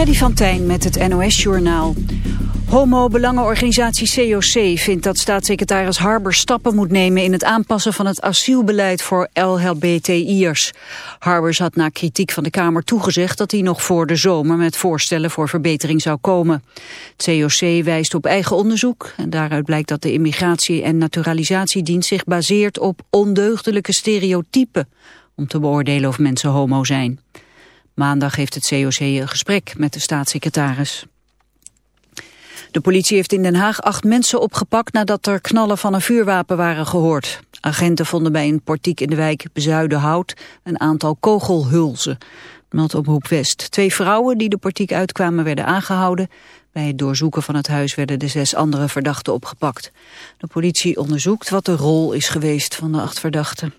Freddy van Tijn met het NOS-journaal. Homo-belangenorganisatie COC vindt dat staatssecretaris Harber stappen moet nemen in het aanpassen van het asielbeleid voor LHBTI'ers. Harbers had na kritiek van de Kamer toegezegd dat hij nog voor de zomer met voorstellen voor verbetering zou komen. Het COC wijst op eigen onderzoek en daaruit blijkt dat de Immigratie- en Naturalisatiedienst zich baseert op ondeugdelijke stereotypen om te beoordelen of mensen homo zijn. Maandag heeft het COC een gesprek met de staatssecretaris. De politie heeft in Den Haag acht mensen opgepakt nadat er knallen van een vuurwapen waren gehoord. Agenten vonden bij een portiek in de wijk Bezuidenhout een aantal kogelhulzen. Meld op Hoep West. Twee vrouwen die de portiek uitkwamen werden aangehouden. Bij het doorzoeken van het huis werden de zes andere verdachten opgepakt. De politie onderzoekt wat de rol is geweest van de acht verdachten.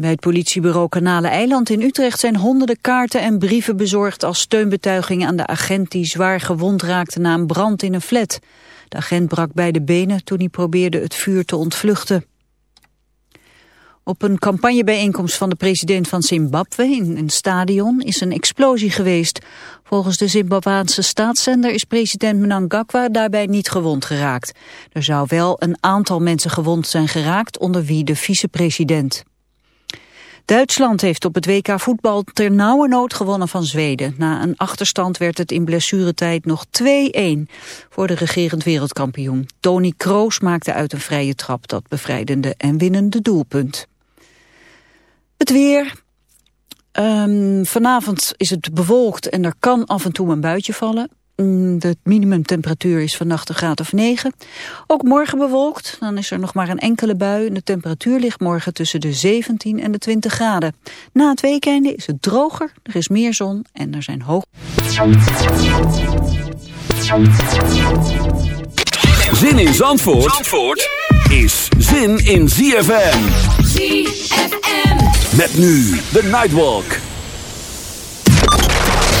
Bij het politiebureau Kanalen-Eiland in Utrecht zijn honderden kaarten en brieven bezorgd als steunbetuiging aan de agent die zwaar gewond raakte na een brand in een flat. De agent brak beide benen toen hij probeerde het vuur te ontvluchten. Op een campagnebijeenkomst van de president van Zimbabwe in een stadion is een explosie geweest. Volgens de Zimbabwaanse staatszender is president Mnangagwa daarbij niet gewond geraakt. Er zou wel een aantal mensen gewond zijn geraakt, onder wie de vicepresident. Duitsland heeft op het WK voetbal ter nauwe nood gewonnen van Zweden. Na een achterstand werd het in blessuretijd nog 2-1 voor de regerend wereldkampioen. Tony Kroos maakte uit een vrije trap dat bevrijdende en winnende doelpunt. Het weer. Um, vanavond is het bewolkt en er kan af en toe een buitje vallen. Mm, de minimumtemperatuur is vannacht een graad of 9. Ook morgen bewolkt, dan is er nog maar een enkele bui. De temperatuur ligt morgen tussen de 17 en de 20 graden. Na het weekende is het droger, er is meer zon en er zijn hoog... Zin in Zandvoort, Zandvoort is zin in ZFM. ZFM. Met nu de Nightwalk.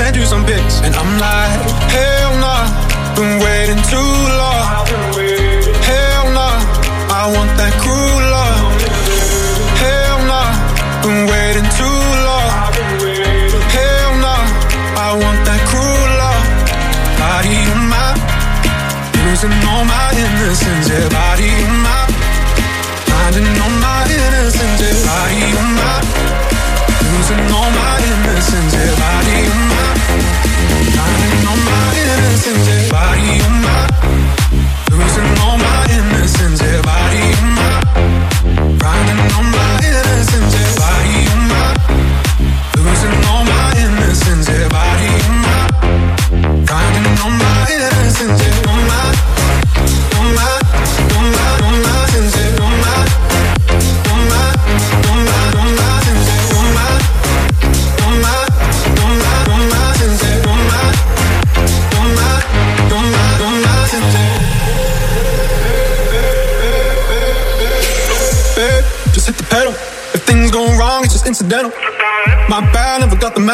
send you some pics. And I'm like, hell nah, been waiting too long.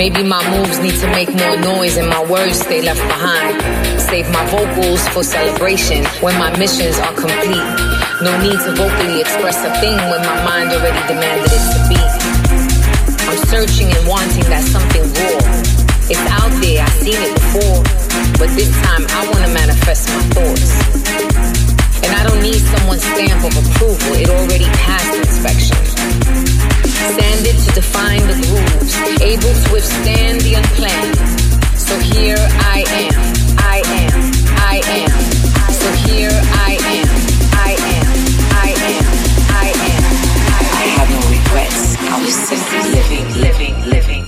Maybe my moves need to make more noise and my words stay left behind. Save my vocals for celebration when my missions are complete. No need to vocally express a thing when my mind already demanded it to be. I'm searching and wanting that something raw. It's out there, I've seen it before. But this time I wanna manifest my thoughts. And I don't need someone's stamp of approval, it already passed inspection sanded to define the grooves, able to withstand the unplanned. So here I am, I am, I am. So here I am, I am, I am, I am. I have no regrets. I was simply living, living, living,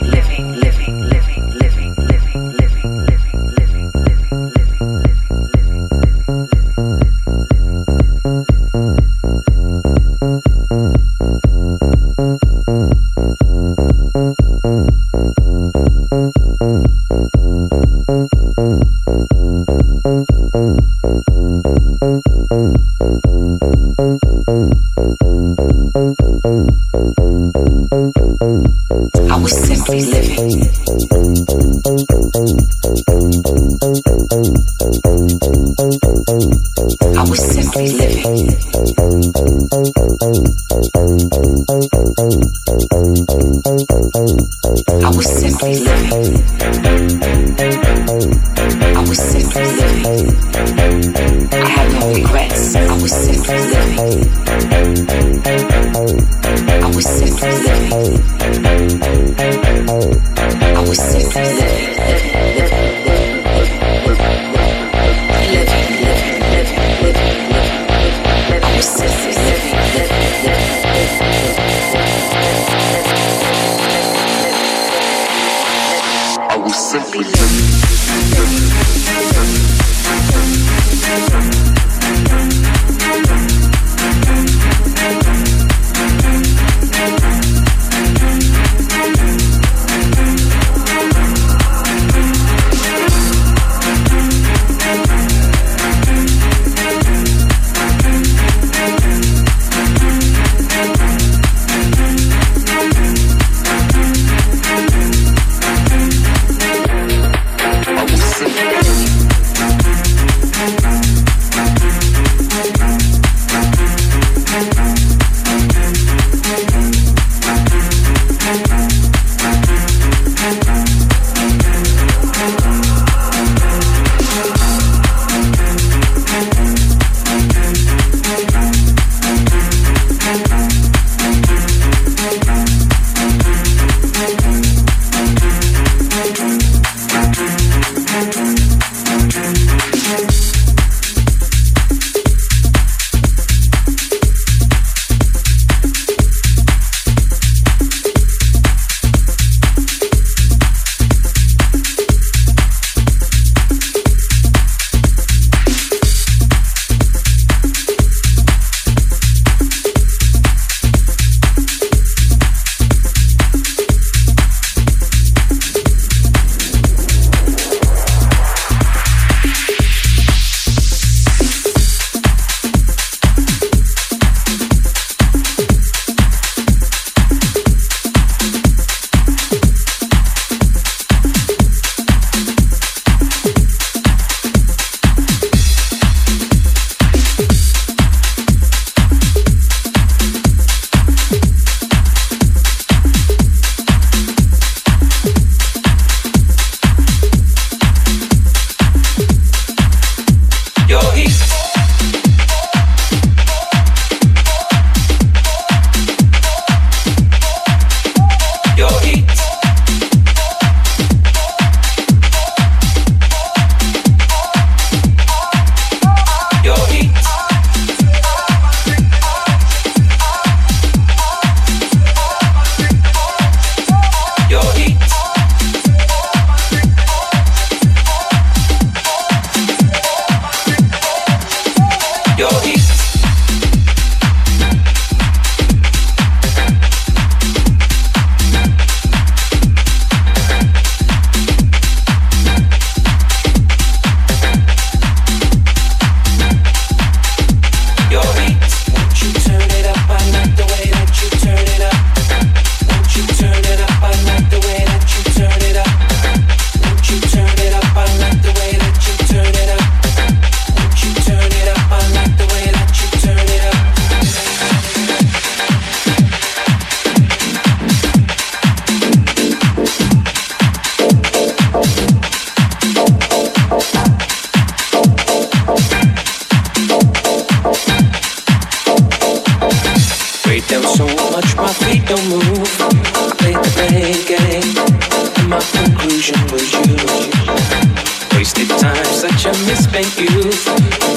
a misspent youth.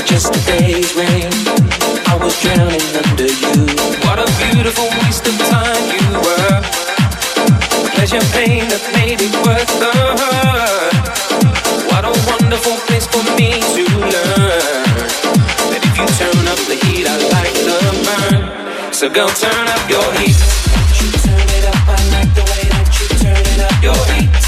Just a day's rain, I was drowning under you. What a beautiful waste of time you were. Pleasure, pain that made it worth the hurt. What a wonderful place for me to learn that if you turn up the heat, I like the burn. So go turn up your heat. Global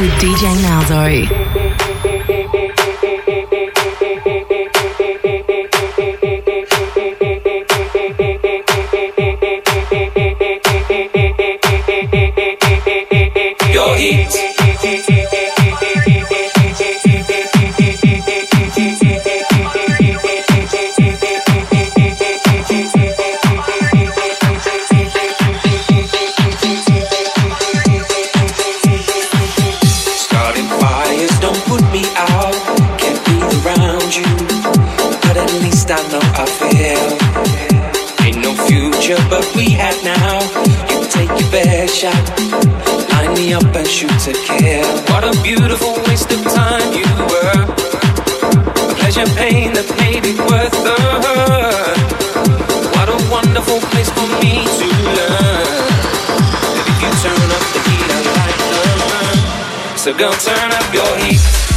with DJ Malzo. shot. Line me up and shoot to kill. What a beautiful waste of time you were. Pleasure pain that made it worth the hurt. What a wonderful place for me to learn. That if you turn up the heat, I like the burn. So go turn up your heat.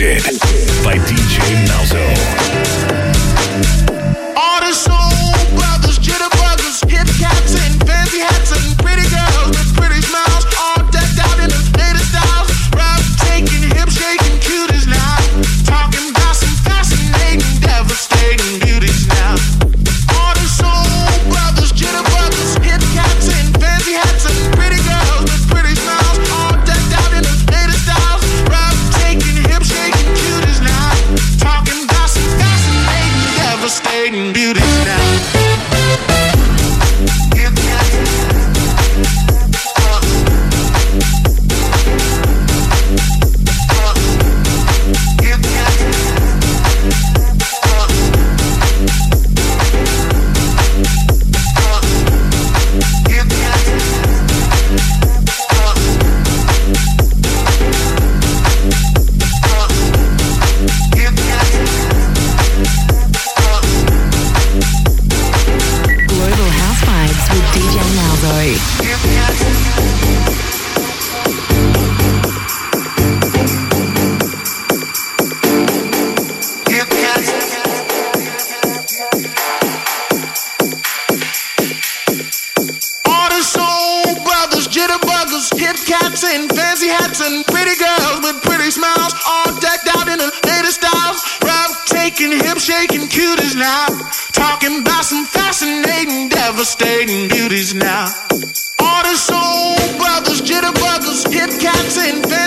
Hosted by DJ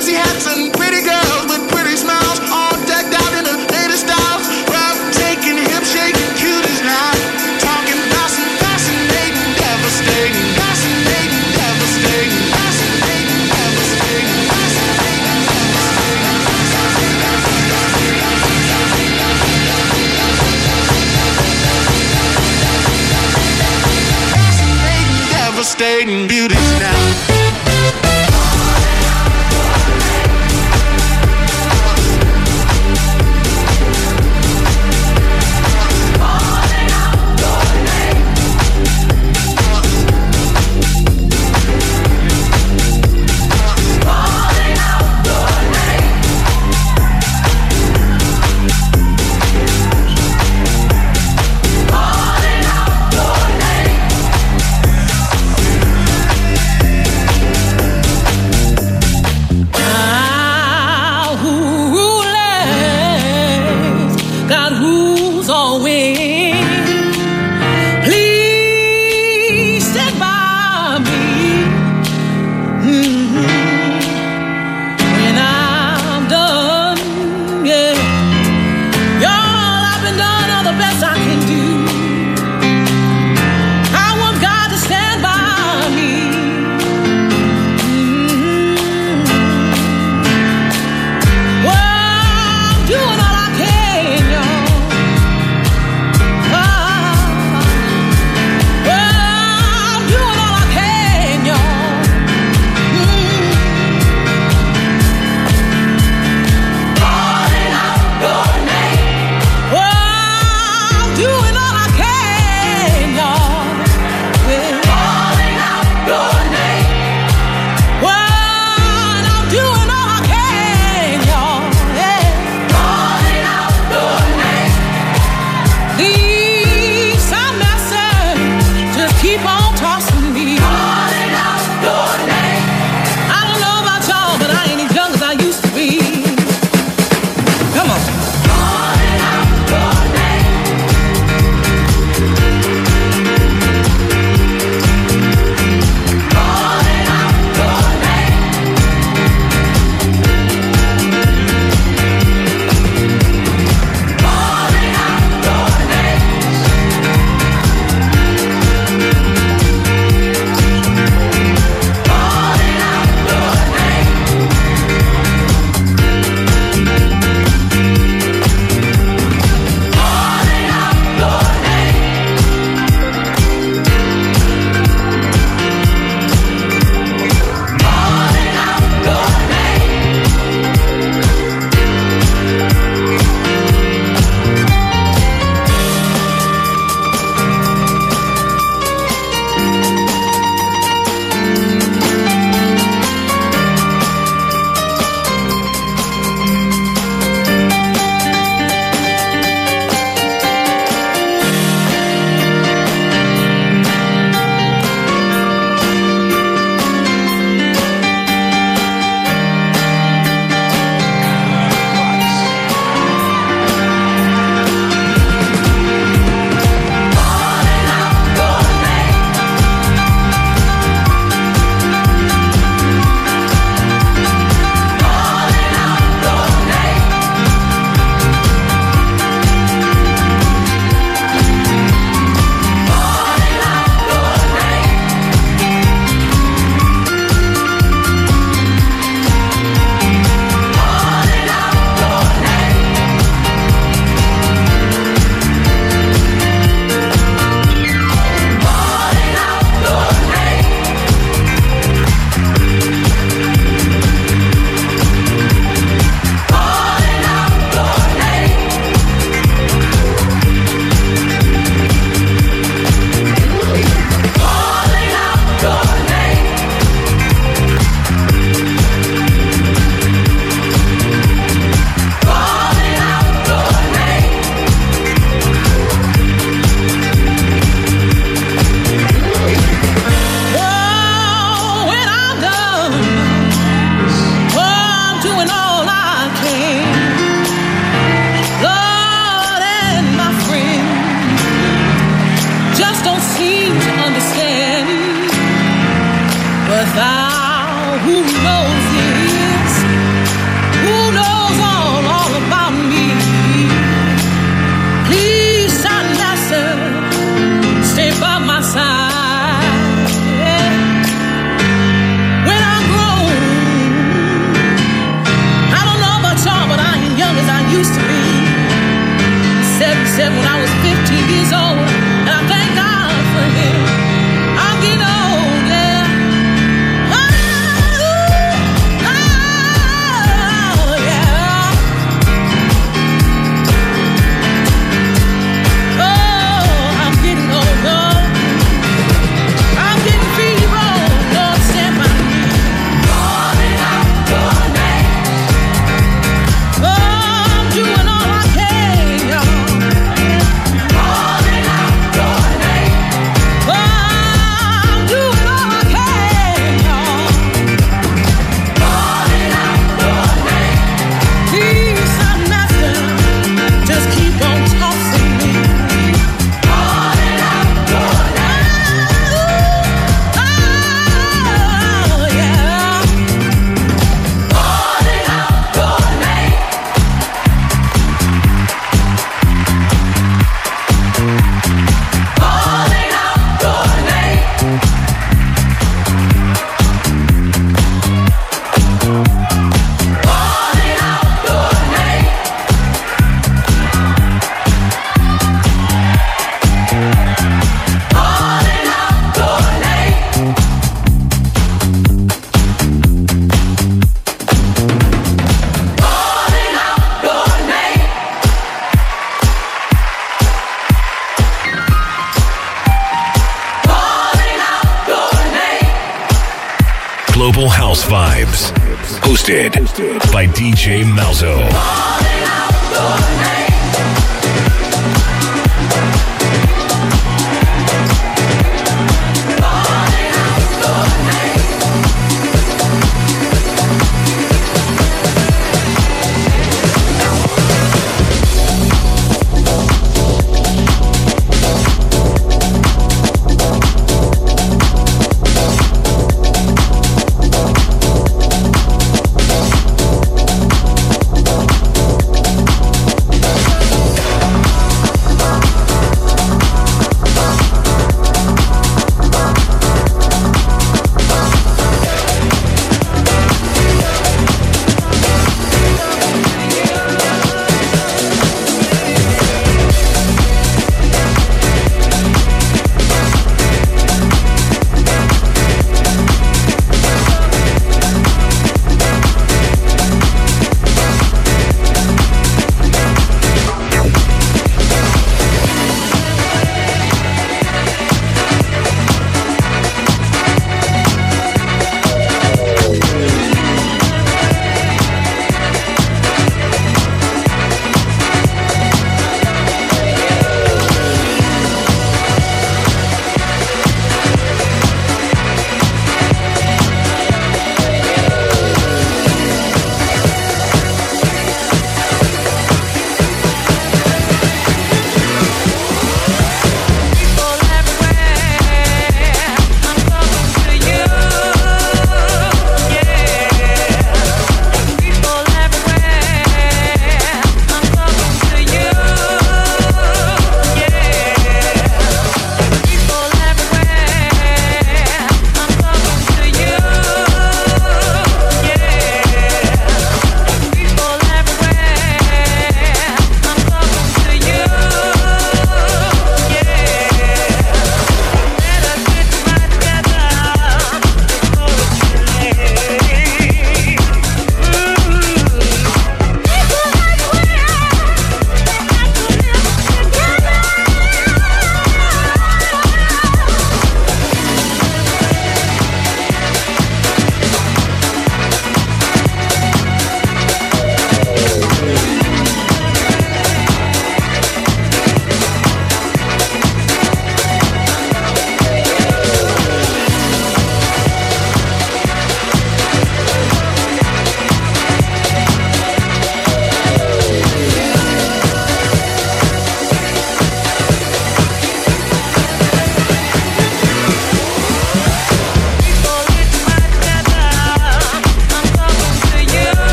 cats